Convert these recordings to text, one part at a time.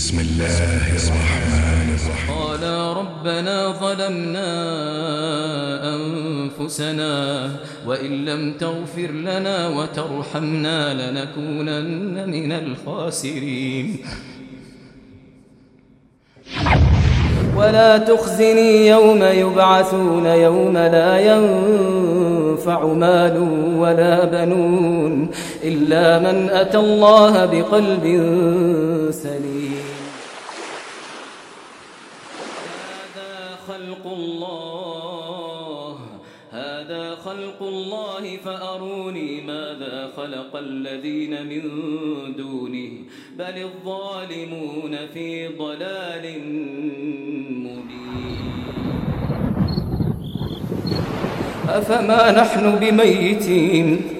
بسم الله الرحمن الرحيم. قالا ربنا ظلمنا أنفسنا وإن لم تغفر لنا وترحمنا لنكونن من الخاسرين. ولا تخزني يوم يبعثون يوم لا ينفع مال ولا بنون إلا من أتى الله بقلب سليم. الله فأروني ماذا خلق الذين من دونه بل الظالمون في ضلال مبين. أفما نحن بميتين؟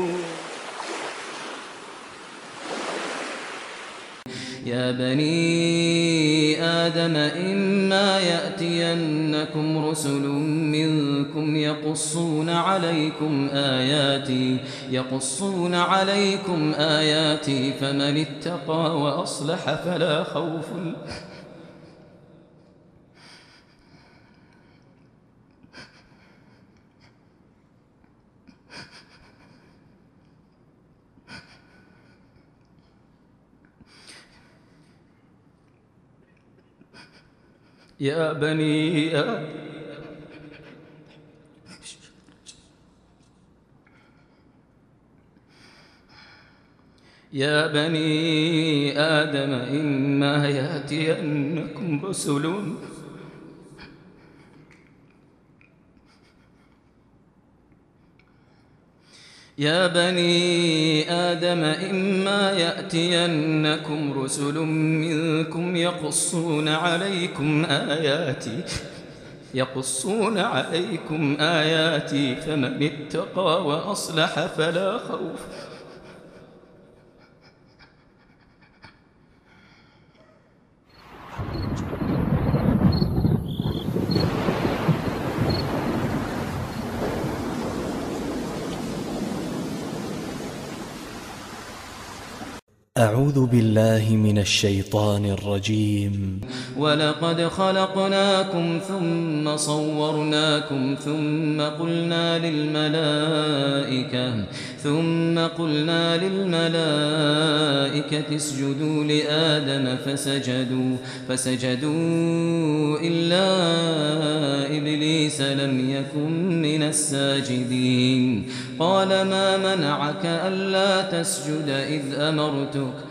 يا بني آدم إما يأتينكم رسل منكم يقصون عليكم آياتي يقصون عليكم آياتي فمن اتقى وأصلح فلا خوف يا بني يا بني آدم إما يأتينكم رسل يا بني آدم إما يأتينكم رسل منكم يقصون عليكم آياتي يقصون عليكم آياتي فمن اتقى وأصلح فلا خوف أعوذ بالله من الشيطان الرجيم. ولقد خلقناكم ثم صورناكم ثم قلنا للملائكة ثم قلنا للملائكة اسجدوا لآدم فسجدوا فسجدوا إلا إبليس لم يكن من الساجدين. قال ما منعك ألا تسجد إذ أمرتك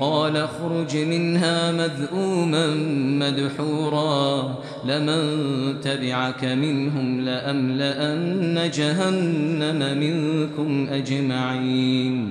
قال اخرج منها مذءوما مدحورا لمن تبعك منهم لأملأن جهنم منكم أجمعين.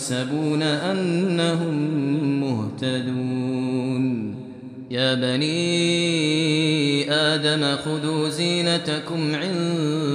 ويحسبون أنهم مهتدون. يا بني آدم خذوا زينتكم عند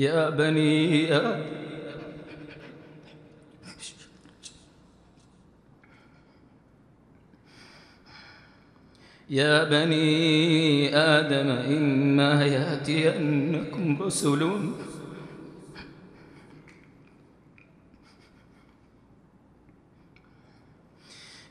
يا بني آدم. يا بني آدم إما يأتينكم رسل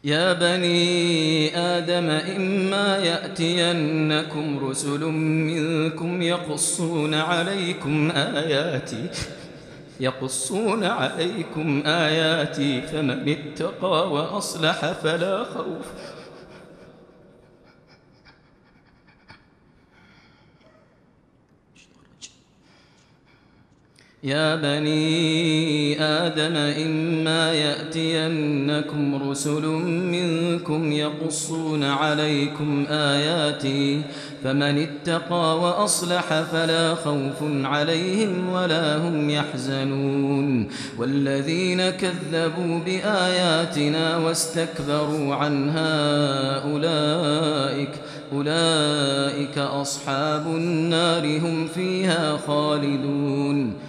يا بني آدم إما يأتينكم رسل منكم يقصون عليكم آياتي يقصون عليكم آياتي فمن اتقى وأصلح فلا خوف يا بني آدم إما يأتينكم رسل منكم يقصون عليكم آياتي فمن اتقى وأصلح فلا خوف عليهم ولا هم يحزنون والذين كذبوا بآياتنا واستكبروا عنها أولئك أولئك أصحاب النار هم فيها خالدون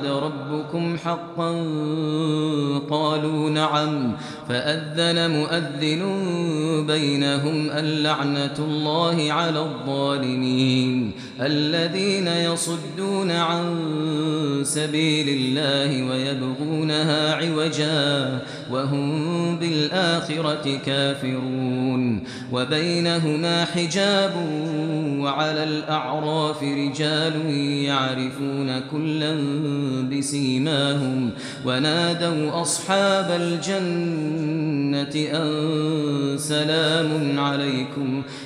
ربكم حقا قالوا نعم فأذن مؤذن بينهم اللعنة الله على الظالمين الذين يصدون عن سبيل الله ويبغونها عوجا وهم بالآخرة كافرون وبينهما حجاب وعلى الأعراف رجال يعرفون كلا بسيماهم ونادوا أصحاب الجنة أن سلام عليكم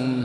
لهم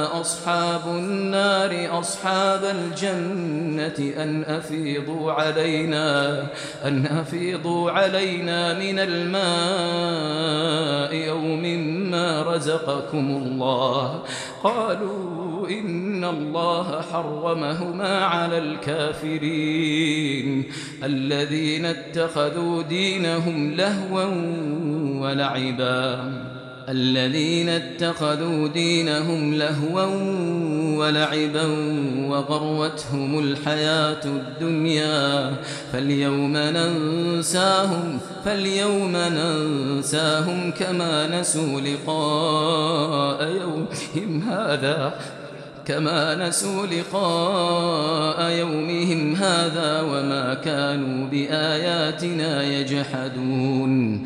أصحاب النار أصحاب الجنة أن أفيضوا علينا أن أفيضوا علينا من الماء أو مما رزقكم الله. قالوا إن الله حرمهما على الكافرين. الذين اتخذوا دينهم لهوا ولعبا. الذين اتخذوا دينهم لهوا ولعبا وغروتهم الحياة الدنيا فاليوم ننساهم فاليوم ننساهم كما نسوا لقاء يومهم هذا كما نسوا لقاء يومهم هذا وما كانوا بآياتنا يجحدون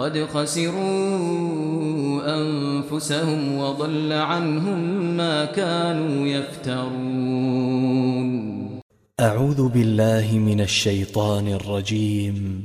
قد خسروا أنفسهم وضل عنهم ما كانوا يفترون. أعوذ بالله من الشيطان الرجيم.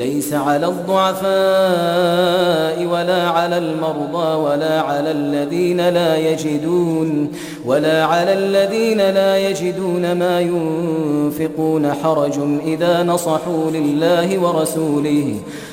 ليس على الضعفاء ولا على المرضى ولا على الذين لا يجدون ولا على الذين لا يجدون ما ينفقون حرج إذا نصحوا لله ورسوله.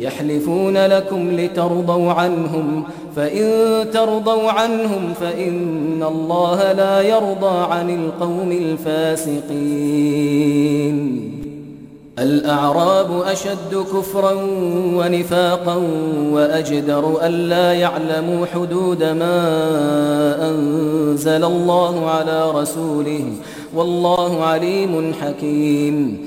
يحلفون لكم لترضوا عنهم فإن ترضوا عنهم فإن الله لا يرضى عن القوم الفاسقين. الأعراب أشد كفرا ونفاقا وأجدر ألا يعلموا حدود ما أنزل الله على رسوله والله عليم حكيم.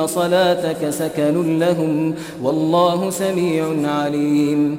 صلاتك سكن لهم والله سميع عليم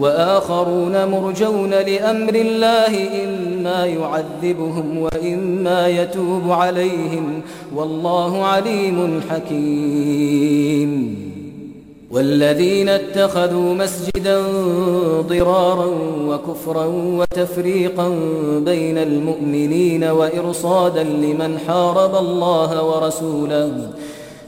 وآخرون مرجون لأمر الله إما يعذبهم وإما يتوب عليهم. والله عليم حكيم. والذين اتخذوا مسجدا ضرارا وكفرا وتفريقا بين المؤمنين وإرصادا لمن حارب الله ورسوله.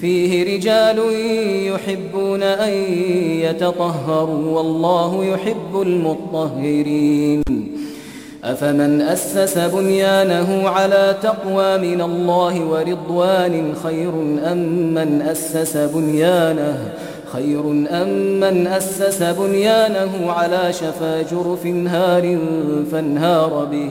فيه رجال يحبون أن يتطهروا والله يحب المطهرين. أفمن أسس بنيانه على تقوى من الله ورضوان خير أم من أسس بنيانه؟ خير أم من أسس بنيانه على شفا جرف هار فانهار به.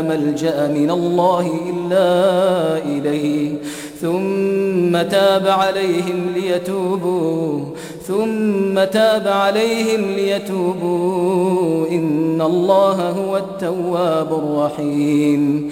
ملجأ من الله إلا إليه. ثم تاب عليهم ليتوبوا. ثم تاب عليهم ليتوبوا. إن الله هو التواب الرحيم.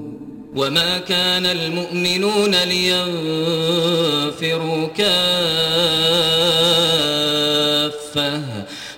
وما كان المؤمنون لينفروا كافة.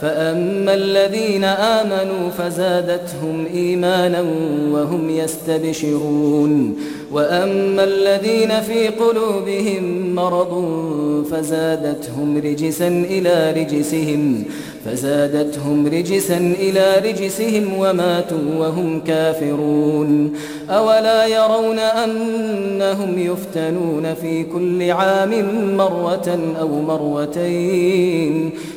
فأما الذين آمنوا فزادتهم إيمانا وهم يستبشرون. وأما الذين في قلوبهم مرض فزادتهم رجسا إلى رجسهم فزادتهم رجسا إلى رجسهم وماتوا وهم كافرون. أولا يرون أنهم يفتنون في كل عام مرة أو مرتين.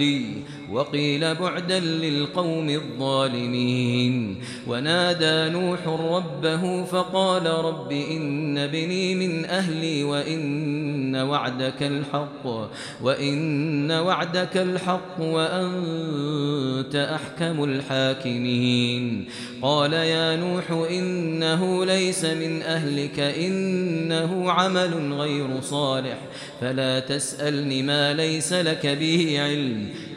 你。وقيل بعدا للقوم الظالمين. ونادى نوح ربه فقال رب إن بني من أهلي وإن وعدك الحق وإن وعدك الحق وأنت أحكم الحاكمين. قال يا نوح إنه ليس من أهلك إنه عمل غير صالح فلا تسألني ما ليس لك به علم.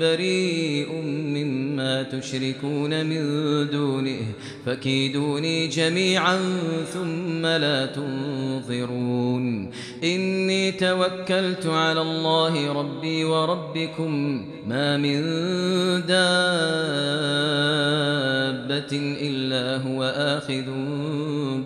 بريء مما تشركون من دونه فكيدوني جميعا ثم لا تنظرون. إني توكلت على الله ربي وربكم ما من دابة إلا هو آخذ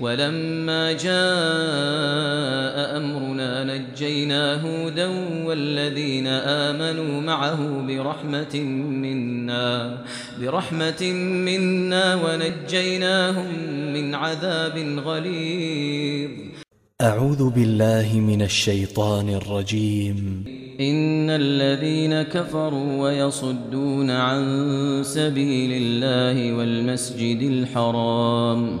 ولما جاء أمرنا نجينا هودا والذين آمنوا معه برحمة منا برحمة منا ونجيناهم من عذاب غليظ. أعوذ بالله من الشيطان الرجيم. إن الذين كفروا ويصدون عن سبيل الله والمسجد الحرام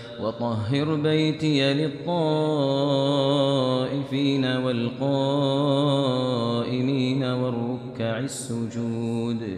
وطهر بيتي للطائفين والقائمين والركع السجود.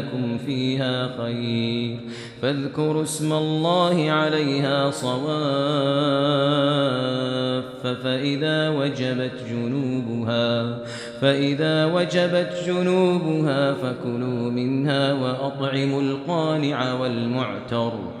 فيها خير. فاذكروا اسم الله عليها صواف فإذا وجبت جنوبها فإذا وجبت جنوبها فكلوا منها وأطعموا القانع والمعتر.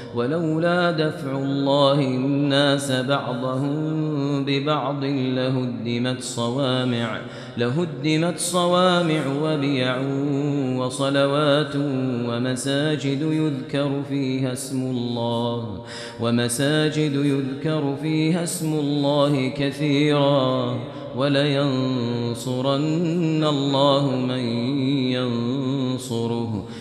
ولولا دفع الله الناس بعضهم ببعض لهدمت صوامع لهدمت صوامع وبيع وصلوات ومساجد يذكر فيها اسم الله ومساجد يذكر فيها اسم الله كثيرا ولينصرن الله من ينصره.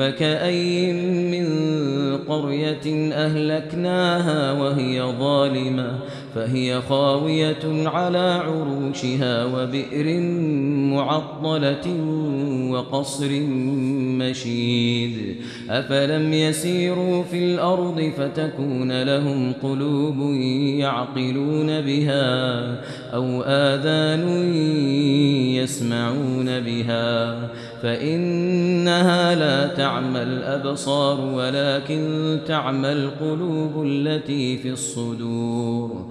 فكأي من قرية أهلكناها وهي ظالمة فهي خاوية على عروشها وبئر معطلة وقصر مشيد. أفلم يسيروا في الأرض فتكون لهم قلوب يعقلون بها أو آذان يسمعون بها. فإنها لا تعمى الأبصار ولكن تعمى القلوب التي في الصدور.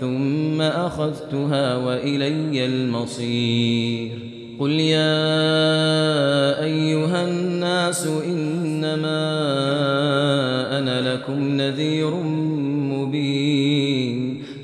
ثم أخذتها وإلي المصير. قل يا أيها الناس إنما أنا لكم نذير مبين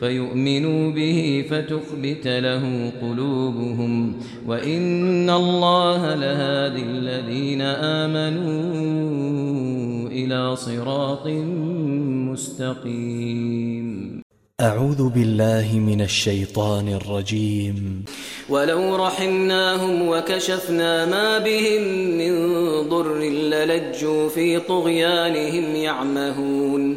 فيؤمنوا به فتخبت له قلوبهم وإن الله لهادي الذين آمنوا إلى صراط مستقيم. أعوذ بالله من الشيطان الرجيم. ولو رحمناهم وكشفنا ما بهم من ضر للجوا في طغيانهم يعمهون.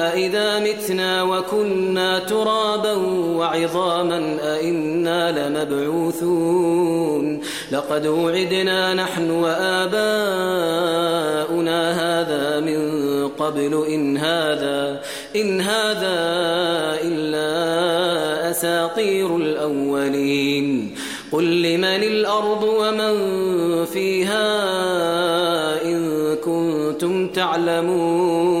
أئذا متنا وكنا ترابا وعظاما أئنا لمبعوثون لقد وعدنا نحن وآباؤنا هذا من قبل إن هذا إن هذا إلا أساطير الأولين قل لمن الأرض ومن فيها إن كنتم تعلمون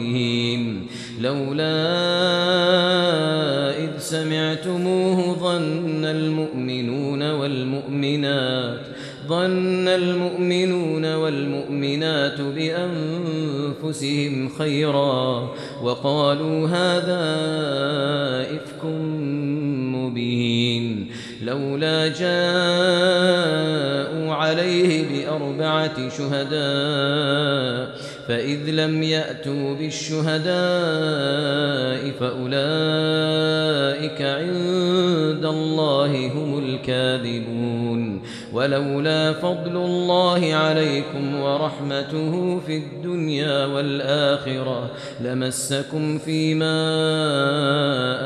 لولا إذ سمعتموه ظن المؤمنون والمؤمنات ظن المؤمنون والمؤمنات بأنفسهم خيرا وقالوا هذا إفك مبين. لولا جاءوا عليه شهداء فإذ لم يأتوا بالشهداء فأولئك عند الله هم الكاذبون. ولولا فضل الله عليكم ورحمته في الدنيا والآخرة لمسكم فيما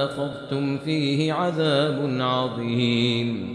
أخذتم فيه عذاب عظيم.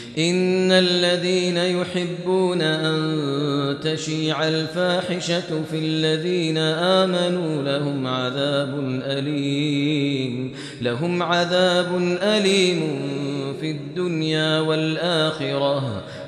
إن الذين يحبون أن تشيع الفاحشة في الذين آمنوا لهم عذاب أليم لهم عذاب أليم في الدنيا والآخرة.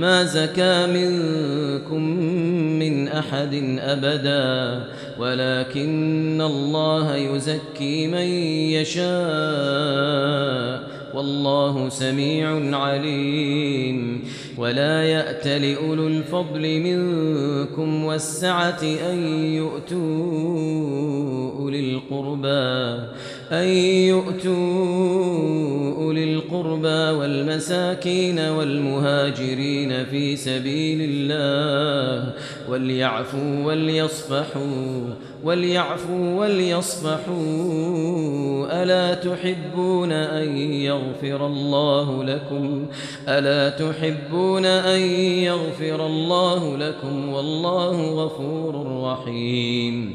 ما زكى منكم من أحد أبدا ولكن الله يزكي من يشاء والله سميع عليم. ولا يأت لأولو الفضل منكم والسعة أن يؤتوا أولي القربى أن يؤتوا أولي القربى والمساكين والمهاجرين في سبيل الله وليعفوا وليصفحوا وليعفوا وليصفحوا. ألا تحبون أن يغفر الله لكم؟ ألا تحبون أن يغفر الله لكم؟ والله غفور رحيم.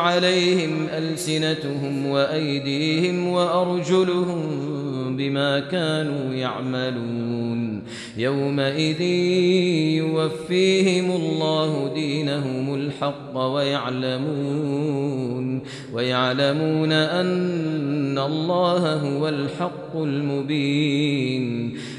عليهم ألسنتهم وأيديهم وأرجلهم بما كانوا يعملون. يومئذ يوفيهم الله دينهم الحق ويعلمون ويعلمون أن الله هو الحق المبين.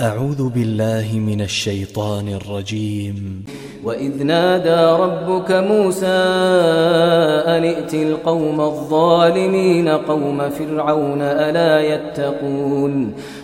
أعوذ بالله من الشيطان الرجيم. وإذ نادى ربك موسى أن ائت القوم الظالمين قوم فرعون ألا يتقون؟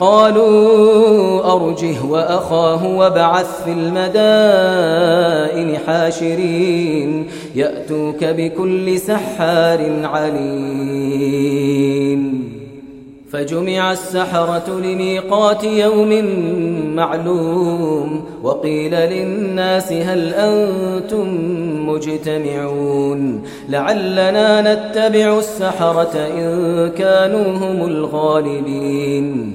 قالوا أرجه وأخاه وابعث في المدائن حاشرين يأتوك بكل سحار عليم. فجمع السحرة لميقات يوم معلوم وقيل للناس هل أنتم مجتمعون. لعلنا نتبع السحرة إن كانوا هم الغالبين.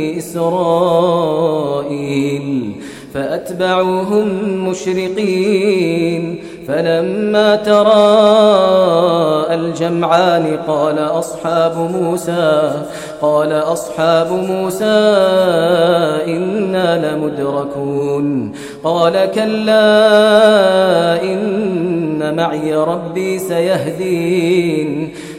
إسرائيل فأتبعوهم مشرقين. فلما تراءى الجمعان قال أصحاب موسى قال أصحاب موسى إنا لمدركون. قال كلا إن معي ربي سيهدين.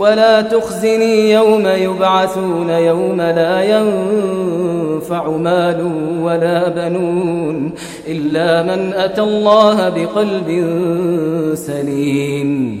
ولا تخزني يوم يبعثون يوم لا ينفع مال ولا بنون إلا من أتى الله بقلب سليم.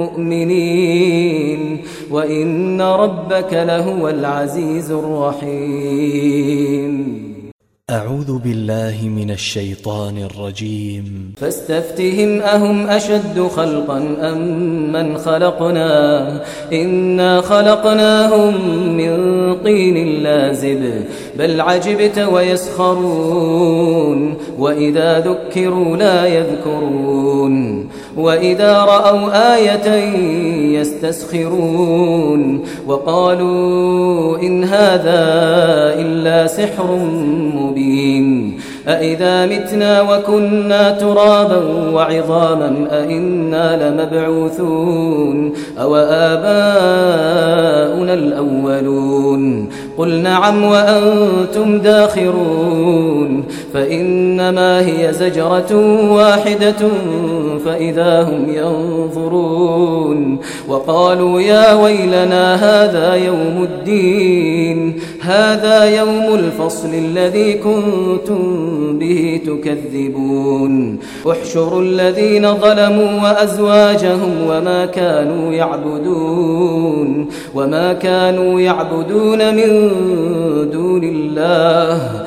مؤمنين وإن ربك لهو العزيز الرحيم. أعوذ بالله من الشيطان الرجيم. فاستفتهم أهم أشد خلقا أم من خلقنا؟ إنا خلقناهم من طين لازب بل عجبت ويسخرون وإذا ذكروا لا يذكرون. وإذا رأوا آية يستسخرون وقالوا إن هذا إلا سحر مبين أإذا متنا وكنا ترابا وعظاما أإنا لمبعوثون أو آباؤنا الأولون قل نعم وأنتم داخرون فإنما هي زجرة واحدة فإذا هم ينظرون وقالوا يا ويلنا هذا يوم الدين هذا يوم الفصل الذي كنتم به تكذبون. احشروا الذين ظلموا وأزواجهم وما كانوا يعبدون وما كانوا يعبدون من دون الله.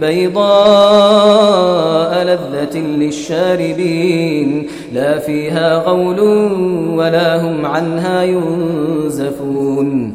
بيضاء لذة للشاربين لا فيها غول ولا هم عنها ينزفون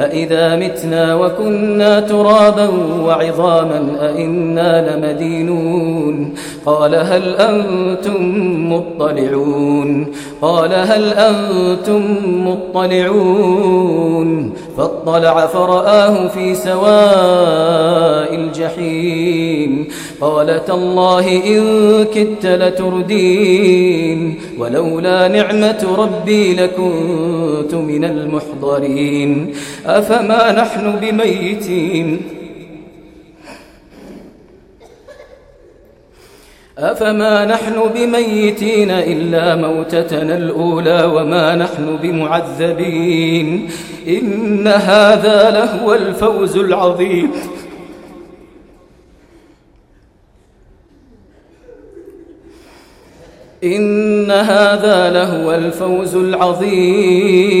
أئذا متنا وكنا ترابا وعظاما أئنا لمدينون قال هل أنتم مطلعون قال هل أنتم مطلعون فاطلع فرآه في سواء الجحيم قال تالله إن كدت لتردين ولولا نعمة ربي لكنت من المحضرين أفما نحن بميتين؟ أفما نحن بميتين إلا موتتنا الأولى وما نحن بمعذبين؟ إن هذا لهو الفوز العظيم. إن هذا لهو الفوز العظيم.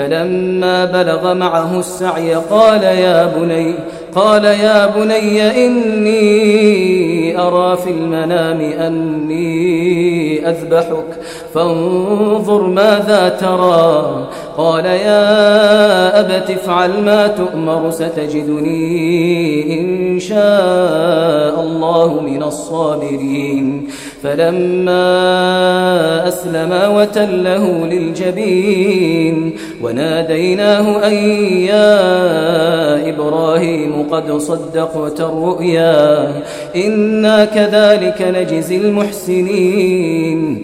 فلما بلغ معه السعي قال يا بني قال يا بني إني أرى في المنام أني أذبحك. فانظر ماذا ترى. قال يا أبت افعل ما تؤمر ستجدني إن شاء الله من الصابرين. فلما أسلما وتله للجبين وناديناه أن يا إبراهيم قد صدقت الرؤيا. إنا كذلك نجزي المحسنين.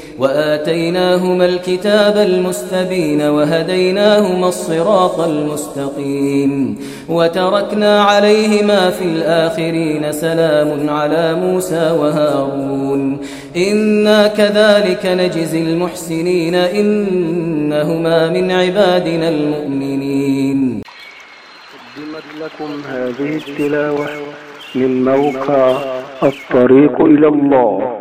وآتيناهما الكتاب المستبين وهديناهما الصراط المستقيم وتركنا عليهما في الآخرين سلام على موسى وهارون إنا كذلك نجزي المحسنين إنهما من عبادنا المؤمنين قدمت لكم هذه التلاوة من موقع الطريق إلى الله.